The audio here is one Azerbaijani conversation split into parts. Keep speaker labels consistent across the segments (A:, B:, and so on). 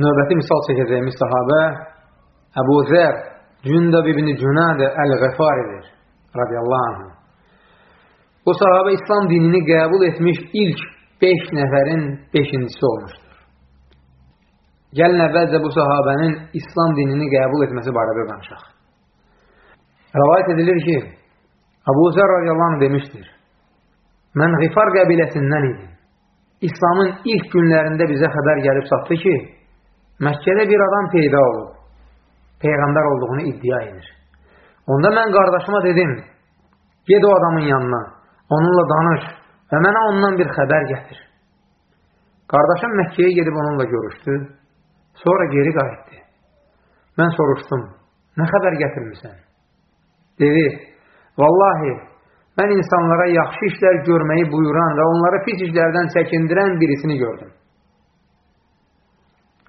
A: növbəti misal çəkəcəyimiz sahabə Əbu Zər Cündəb ibn Cünadə Əl-Qəfaridir radiyallahu anh. Bu sahabə İslam dinini qəbul etmiş ilk 5 nəfərin 5-incisi olmuşdur. Gəlin əvvəlcə bu sahabənin İslam dinini qəbul etməsi barədə danışaq. Rəvayət edilir ki, Əbu Zər radiyallahu anh demişdir. Mən Qifar qəbiləsindən idim. İslamın ilk günlərində bizə xəbər gəlib çatdı ki, Məkkədə bir adam peyda olub. Peyğəmbər olduğunu iddia edir. Onda mən qardaşıma dedim, ged o adamın yanına, onunla danış və mənə ondan bir xəbər gətir. Qardaşım Məkkəyə gedib onunla görüşdü, sonra geri qayıtdı. Mən soruşdum, nə xəbər gətirmirsən? Dedi, vallahi, mən insanlara yaxşı işlər görməyi buyuran və onları pis işlərdən çəkindirən birisini gördüm.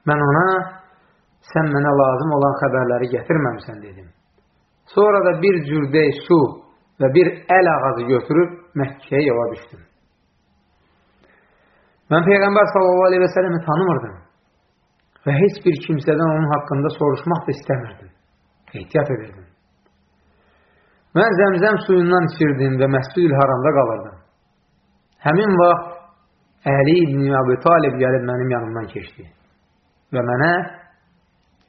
A: Mən ona, sən mənə lazım olan xəbərləri gətirməmsən, dedim. Sonra da bir cürdey su və bir əl ağacı götürüb Məkkəyə yola düşdüm. Mən Peyğəmbər sələmi tanımırdım və heç bir kimsədən onun haqqında soruşmaq da istəmirdim. Ehtiyat edirdim. Mən zəmzəm suyundan içirdim və məscid-ül haramda qalırdım. Həmin vaxt Əli ibn Əbi Talib gəlib mənim yanımdan keçdi və mənə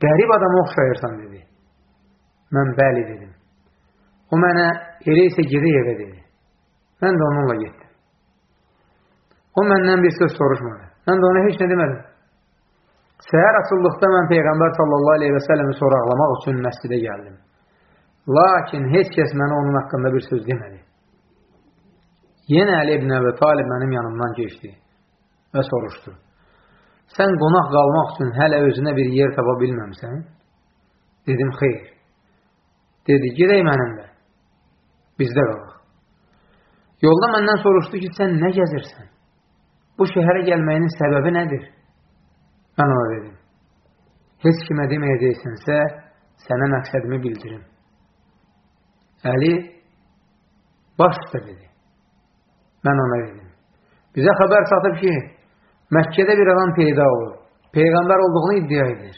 A: qərib adama oxşayırsan dedi. Mən bəli dedim. O mənə elə isə gedək evə dedi. Mən də onunla getdim. O məndən bir söz soruşmadı. Mən də ona heç nə demədim. Səhər açıldıqda mən Peyğəmbər sallallahu aleyhi və səlləmi soraqlamaq üçün məscidə gəldim. Lakin heç kəs mənə onun haqqında bir söz demədi. Yenə Əli ibn Əbi Talib mənim yanımdan keçdi və soruşdu. Sən qonaq qalmaq üçün hələ özünə bir yer tapa bilməmsən? Dedim, xeyr. Dedi, gedək mənimlə. Bizdə qalaq. Yolda məndən soruşdu ki, sən nə gəzirsən? Bu şəhərə gəlməyinin səbəbi nədir? Mən ona dedim. Heç kimə deməyəcəksənsə, sənə məqsədimi bildirim. Əli, baş üstə dedi. Mən ona dedim. Bizə xəbər çatıb ki, Məkkədə bir adam peyda olur. Peyğəmbər olduğunu iddia edir.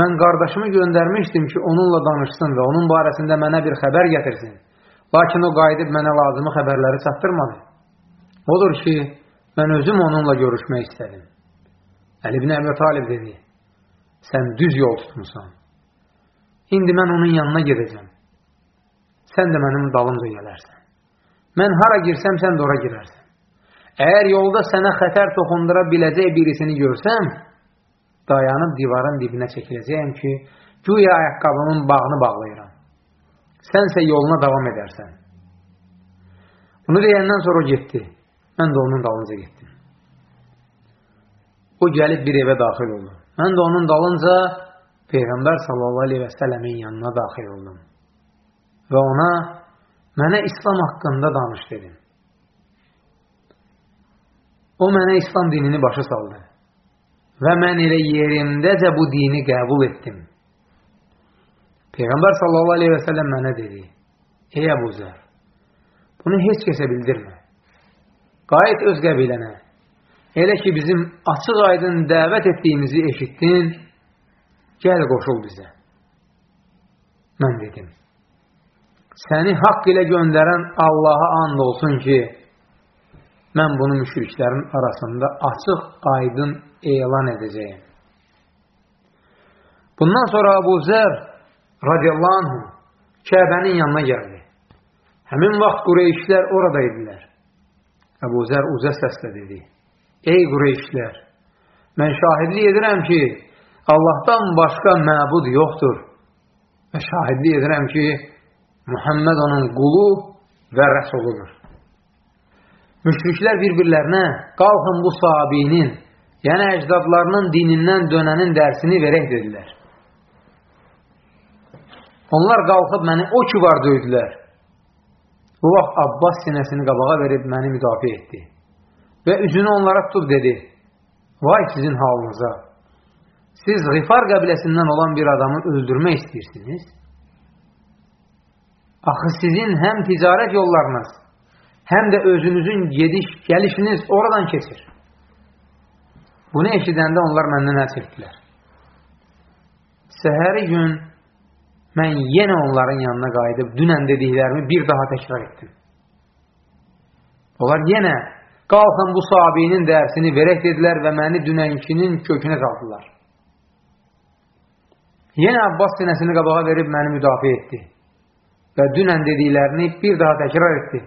A: Mən qardaşımı göndərmişdim ki, onunla danışsın və onun barəsində mənə bir xəbər gətirsin. Lakin o qayıdıb mənə lazımı xəbərləri çatdırmadı. Odur ki, mən özüm onunla görüşmək istədim. Əli ibn Əbi Talib dedi, sən düz yol tutmusan. İndi mən onun yanına gedəcəm. Sən də mənim dalımca gələrsən. Mən hara girsəm, sən də ora girərsən. Əgər yolda sənə xətər toxundura biləcək birisini görsəm, dayanıb divarın dibinə çəkiləcəyəm ki, güya ayaqqabının bağını bağlayıram. Sənsə yoluna davam edərsən. Bunu deyəndən sonra getdi. Mən də onun dalınca getdim. O gəlib bir evə daxil oldu. Mən də onun dalınca Peyğəmbər sallallahu aleyhi və sələmin yanına daxil oldum. Və ona mənə İslam haqqında danış dedim. O mənə İslam dinini başa saldı. Və mən elə yerimdəcə bu dini qəbul etdim. Peyğəmbər sallallahu aleyhi və səlləm mənə dedi, Ey Əbu Zər, bunu heç kəsə bildirmə. Qayıt öz qəbilənə. Elə ki, bizim açıq aydın dəvət etdiyimizi eşitdin, gəl qoşul bizə. Mən dedim, səni haqq ilə göndərən Allaha and olsun ki, mən bunu müşriklərin arasında açıq, aydın elan edəcəyim. Bundan sonra Abu Zər radiyallahu anh Kəbənin yanına gəldi. Həmin vaxt Qureyşlər orada idilər. Əbu Zər uzə səslə dedi, Ey Qureyşlər, mən şahidlik edirəm ki, Allahdan başqa məbud yoxdur və şahidlik edirəm ki, Muhammed onun qulu və rəsuludur. Müşriklər bir-birlərinə qalxın bu sahabinin, yəni əcdadlarının dinindən dönənin dərsini verək dedilər. Onlar qalxıb məni o ki var döydülər. Bu vaxt Abbas sinəsini qabağa verib məni müdafiə etdi. Və üzünü onlara tutub dedi, Vay sizin halınıza! Siz Qifar qəbiləsindən olan bir adamı öldürmək istəyirsiniz? Axı sizin həm ticarət yollarınız, həm də özünüzün gediş, gəlişiniz oradan keçir. Bunu eşidəndə onlar məndən əl çəkdilər. Səhəri gün mən yenə onların yanına qayıdıb dünən dediklərimi bir daha təkrar etdim. Onlar yenə qalxın bu sahabinin dərsini verək dedilər və məni dünənkinin kökünə qaldılar. Yenə Abbas sinəsini qabağa verib məni müdafiə etdi və dünən dediklərini bir daha təkrar etdi.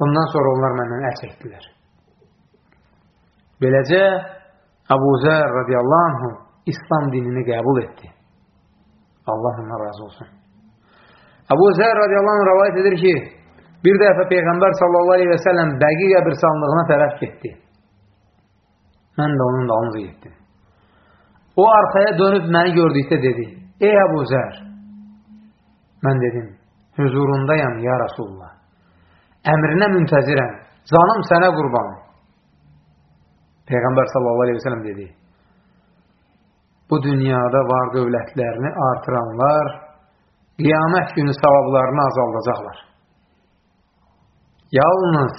A: Bundan sonra onlar məndən əl çəkdilər. Beləcə, Əbu Zər radiyallahu anhu İslam dinini qəbul etdi. Allah ondan razı olsun. Əbu Zər radiyallahu anh rəvayət edir ki, bir dəfə Peyğəmbər sallallahu aleyhi və səlləm bəqi qəbirsanlığına tərəf getdi. Mən də onun dalınca getdim. O arxaya dönüb məni gördükdə dedi, Ey Əbu Zər, mən dedim, hüzurundayam ya Rasulullah, əmrinə müntəzirəm, canım sənə qurban. Peyğəmbər sallallahu aleyhi və səlləm dedi, bu dünyada var dövlətlərini artıranlar qiyamət günü savablarını azaldacaqlar. Yalnız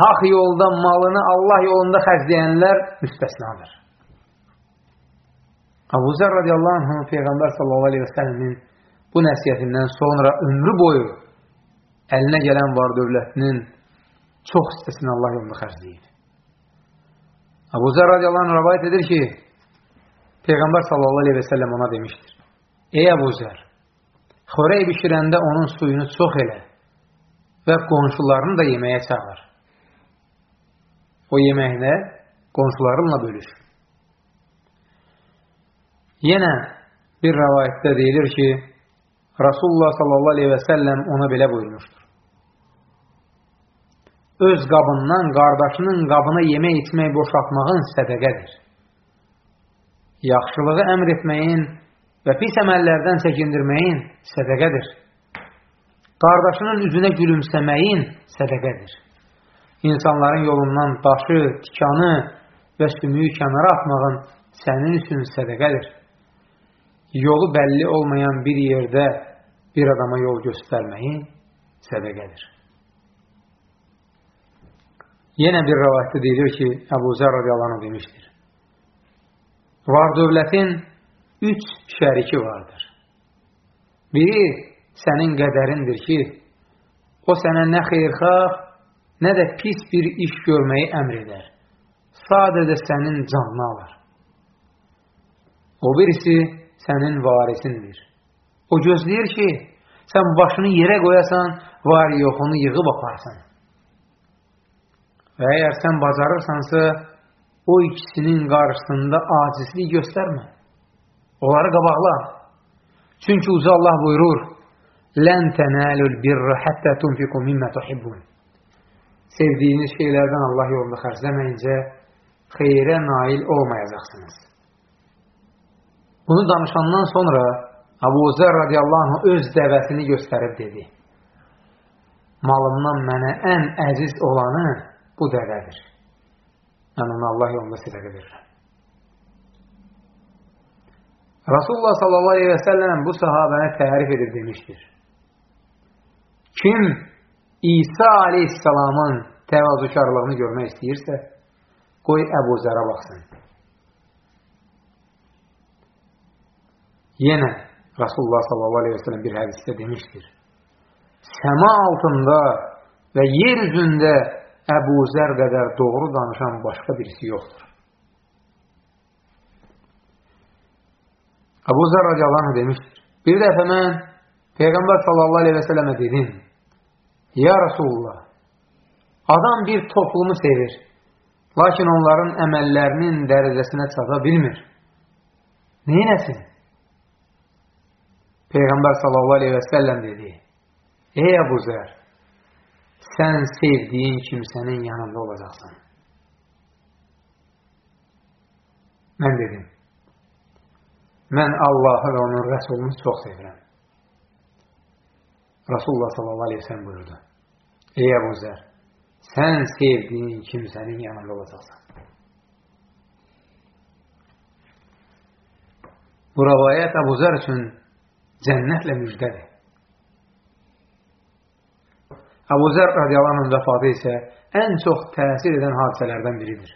A: haq yolda malını Allah yolunda xərcləyənlər müstəsnadır. Abu Zər radiyallahu anh Peyğəmbər sallallahu aleyhi və səlləmin bu nəsiyyətindən sonra ömrü boyu əlinə gələn var dövlətinin çox hissəsini Allah yolunda xərcləyir. Abu Zər radiyallahu anh rəvayət edir ki, Peyğəmbər sallallahu aleyhi və səlləm ona demişdir. Ey Əbu Zər, xörək bişirəndə onun suyunu çox elə və qonşularını da yeməyə çağır. O yeməklə qonşularınla bölüş. Yenə bir rəvayətdə deyilir ki, Rasulullah sallallahu aleyhi və səlləm ona belə buyurmuşdur. Öz qabından qardaşının qabına yemək içmək boşaltmağın sədəqədir yaxşılığı əmr etməyin və pis əməllərdən çəkindirməyin sədəqədir. Qardaşının üzünə gülümsəməyin sədəqədir. İnsanların yolundan daşı, tikanı və sümüyü kənara atmağın sənin üçün sədəqədir. Yolu bəlli olmayan bir yerdə bir adama yol göstərməyin sədəqədir. Yenə bir rəvayətdə deyilir ki, Əbu Zər radiyallahu demişdir. Var dövlətin üç şəriki vardır. Biri sənin qədərindir ki, o sənə nə xeyrxalq, nə də pis bir iş görməyi əmr edər. Sadəcə sənin canını alır. O birisi sənin varisindir. O gözləyir ki, sən başını yerə qoyasan, var yoxunu yığıb aparsan. Və əgər sən bacarırsansa, o ikisinin qarşısında acizlik göstərmə. Onları qabaqla. Çünki uca Allah buyurur, Lən tənəlül birrə həttə tunfiqu mimmə tuhibbun. Sevdiyiniz şeylərdən Allah yolunda xərcləməyincə xeyrə nail olmayacaqsınız. Bunu danışandan sonra Abu Zer radiyallahu anh öz dəvətini göstərib dedi. Malımdan mənə ən əziz olanı bu dəvədir. Mən onu Allah yolunda sədəqə verirəm. Rasulullah sallallahu aleyhi və səlləm bu sahabəni tərif edib demişdir. Kim İsa aleyhissalamın təvazükarlığını görmək istəyirsə, qoy Əbu Zərə baxsın. Yenə Rasulullah sallallahu aleyhi və səlləm bir hədisdə demişdir. Səma altında və yer üzündə Əbu Zər qədər doğru danışan başqa birisi yoxdur. Əbu Zər radiyallahu demişdir. Bir dəfə mən Peyğəmbər sallallahu aleyhi və sələmə dedim, Ya Rasulullah, adam bir toplumu sevir, lakin onların əməllərinin dərəcəsinə çata bilmir. Neynəsin? Peyğəmbər sallallahu aleyhi və səlləm dedi, Ey Əbu Zər, sən sevdiyin kimsənin yanında olacaqsan. Mən dedim, mən Allahı və onun rəsulunu çox sevirəm. Rasulullah sallallahu aleyhi sellem buyurdu. Ey Əbu Zər, sən sevdiyin kimsənin yanında olacaqsan. Bu rəvayət Əbu Zər üçün cənnətlə müjdədir. Əbu Zər radiyallahu anh vəfatı isə ən çox təsir edən hadisələrdən biridir.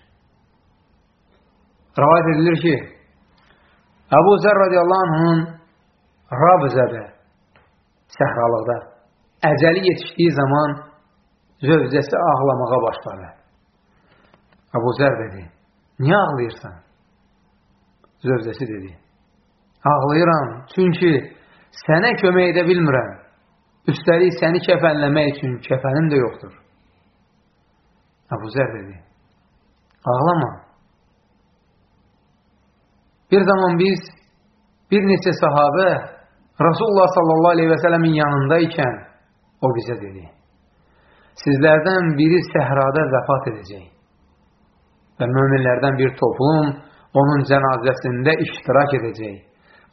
A: rivayet edilir ki, Əbu Zər radiyallahu anhın Rabzədə, səhralıqda, əcəli yetişdiyi zaman zövcəsi ağlamağa başladı. Əbu Zər dedi, niyə ağlayırsan? Zövcəsi dedi, ağlayıram, çünki sənə kömək edə bilmirəm. Üstəlik səni kəfənləmək üçün kəfənim də yoxdur. Əbu Zər dedi, ağlama. Bir zaman biz, bir neçə sahabə Rasulullah sallallahu aleyhi və sələmin yanındaykən o bizə dedi, sizlərdən biri səhrada vəfat edəcək və möminlərdən bir toplum onun cənazəsində iştirak edəcək,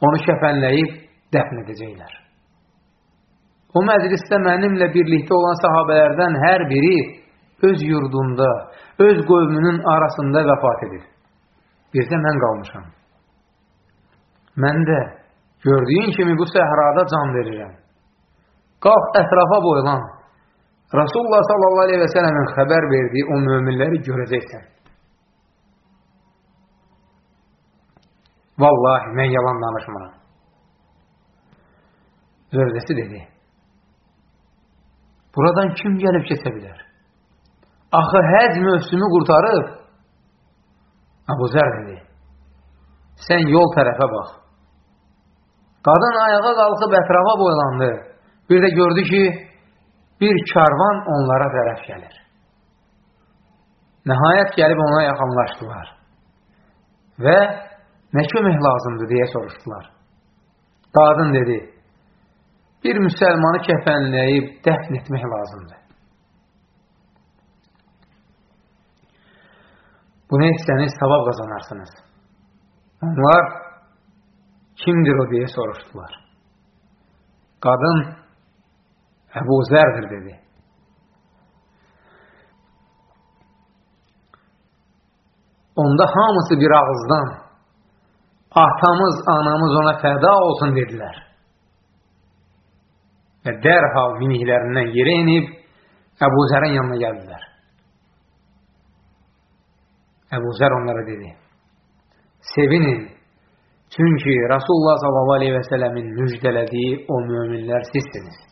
A: onu kəfənləyib dəfn edəcəklər. O məclisdə mənimlə birlikdə olan sahabələrdən hər biri öz yurdunda, öz qövmünün arasında vəfat edir. Bir də mən qalmışam. Mən də gördüyün kimi bu səhrada can verirəm. Qalx ətrafa boylan. Rasulullah sallallahu aleyhi və sələmin xəbər verdiyi o möminləri görəcəksən. Vallahi mən yalan danışmıram. Zövdəsi dedi. Buradan kim gəlib keçə bilər? Axı həc mövsümü qurtarıb. Əbu Zər dedi. Sən yol tərəfə bax. Qadın ayağa qalxıb ətrafa boylandı. Bir də gördü ki, bir karvan onlara tərəf gəlir. Nəhayət gəlib ona yaxınlaşdılar. Və nə kömək lazımdır deyə soruşdular. Qadın dedi, bir müsəlmanı kəfənləyib dəfn etmək lazımdır. Bunu etsəniz savab qazanarsınız. Onlar kimdir o deyə soruşdular. Qadın Əbu Zərdir dedi. Onda hamısı bir ağızdan atamız, anamız ona fəda olsun dedilər. Və dərhal miniklərindən yerə inib Əbu Zərin yanına gəldilər. Əbu Zər onlara dedi, sevinin, çünki Rasulullah s.a.v. müjdələdiyi o müminlər sizsiniz.